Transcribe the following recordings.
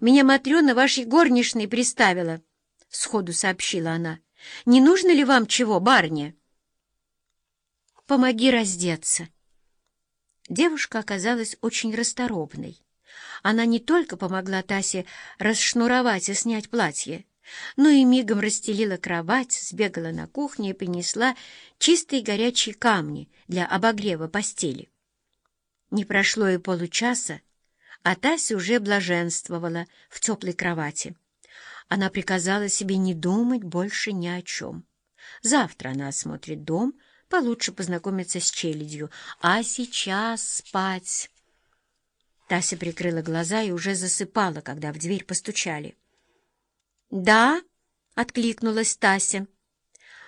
Меня Матрена вашей горничной приставила, — сходу сообщила она. — Не нужно ли вам чего, барыня? — Помоги раздеться. Девушка оказалась очень расторопной. Она не только помогла Тасе расшнуровать и снять платье, но и мигом расстелила кровать, сбегала на кухню и принесла чистые горячие камни для обогрева постели. Не прошло и получаса, а Тася уже блаженствовала в теплой кровати. Она приказала себе не думать больше ни о чем. Завтра она осмотрит дом, получше познакомиться с челядью, а сейчас спать. Тася прикрыла глаза и уже засыпала, когда в дверь постучали. «Да?» — откликнулась Тася.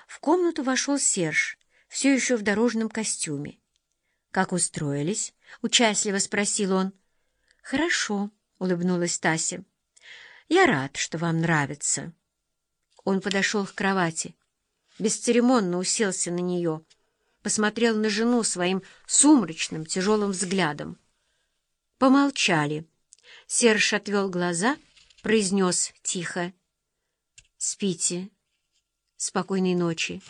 В комнату вошел Серж, все еще в дорожном костюме. «Как устроились?» — участливо спросил он. «Хорошо», — улыбнулась Тася. «Я рад, что вам нравится». Он подошел к кровати, бесцеремонно уселся на нее, посмотрел на жену своим сумрачным, тяжелым взглядом. Помолчали. Серж отвел глаза, произнес тихо. «Спите. Спокойной ночи.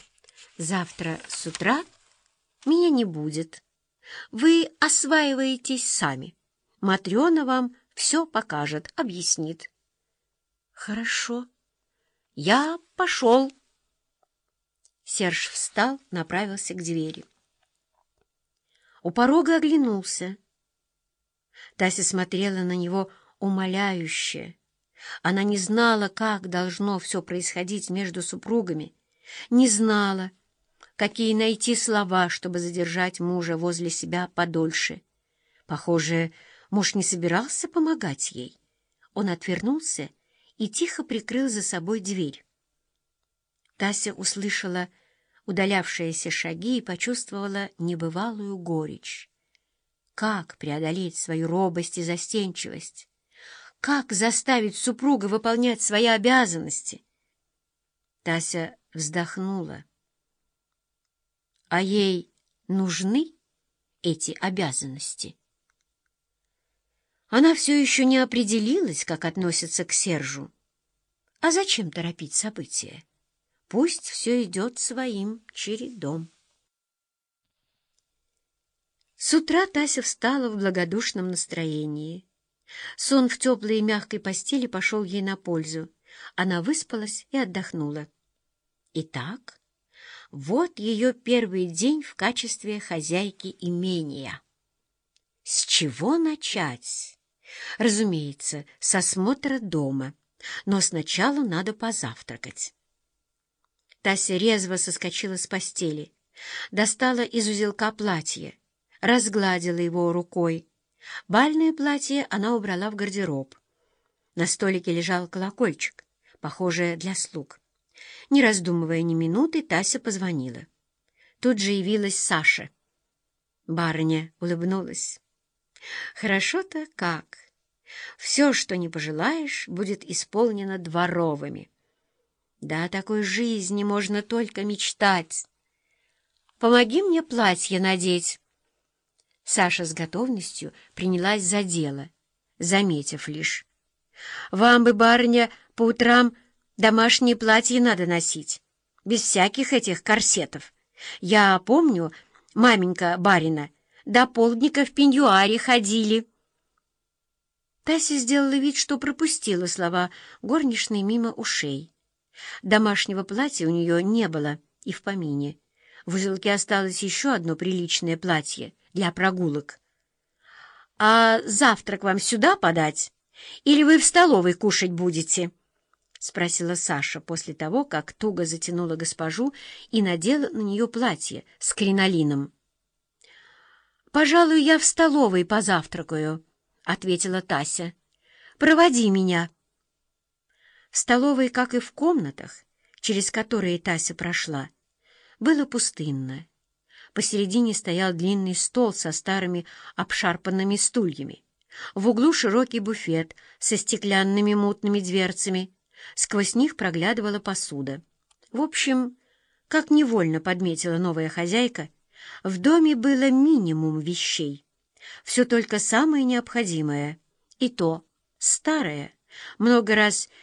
Завтра с утра меня не будет. Вы осваиваетесь сами». Матрена вам все покажет, объяснит. Хорошо. Я пошел. Серж встал, направился к двери. У порога оглянулся. Тася смотрела на него умоляюще. Она не знала, как должно все происходить между супругами, не знала, какие найти слова, чтобы задержать мужа возле себя подольше. Похоже, Муж не собирался помогать ей. Он отвернулся и тихо прикрыл за собой дверь. Тася услышала удалявшиеся шаги и почувствовала небывалую горечь. Как преодолеть свою робость и застенчивость? Как заставить супруга выполнять свои обязанности? Тася вздохнула. А ей нужны эти обязанности? Она все еще не определилась, как относится к Сержу. А зачем торопить события? Пусть все идет своим чередом. С утра Тася встала в благодушном настроении. Сон в теплой и мягкой постели пошел ей на пользу. Она выспалась и отдохнула. Итак, вот ее первый день в качестве хозяйки имения. С чего начать? Разумеется, с осмотра дома, но сначала надо позавтракать. Тася резво соскочила с постели, достала из узелка платье, разгладила его рукой. Бальное платье она убрала в гардероб. На столике лежал колокольчик, похожий для слуг. Не раздумывая ни минуты, Тася позвонила. Тут же явилась Саша. Барыня улыбнулась. Хорошо-то как. Все, что не пожелаешь, будет исполнено дворовыми. Да, такой жизни можно только мечтать. Помоги мне платье надеть. Саша с готовностью принялась за дело, заметив лишь. Вам бы, барыня, по утрам домашнее платье надо носить, без всяких этих корсетов. Я помню, маменька барина, до полдника в пеньюаре ходили. Тася сделала вид, что пропустила слова горничной мимо ушей. Домашнего платья у нее не было и в помине. В узелке осталось еще одно приличное платье для прогулок. — А завтрак вам сюда подать? Или вы в столовой кушать будете? — спросила Саша после того, как туго затянула госпожу и надела на нее платье с кринолином. «Пожалуй, я в столовой позавтракаю», — ответила Тася. «Проводи меня». В столовой, как и в комнатах, через которые Тася прошла, было пустынно. Посередине стоял длинный стол со старыми обшарпанными стульями. В углу широкий буфет со стеклянными мутными дверцами. Сквозь них проглядывала посуда. В общем, как невольно подметила новая хозяйка, в доме было минимум вещей. Все только самое необходимое. И то старое, много раз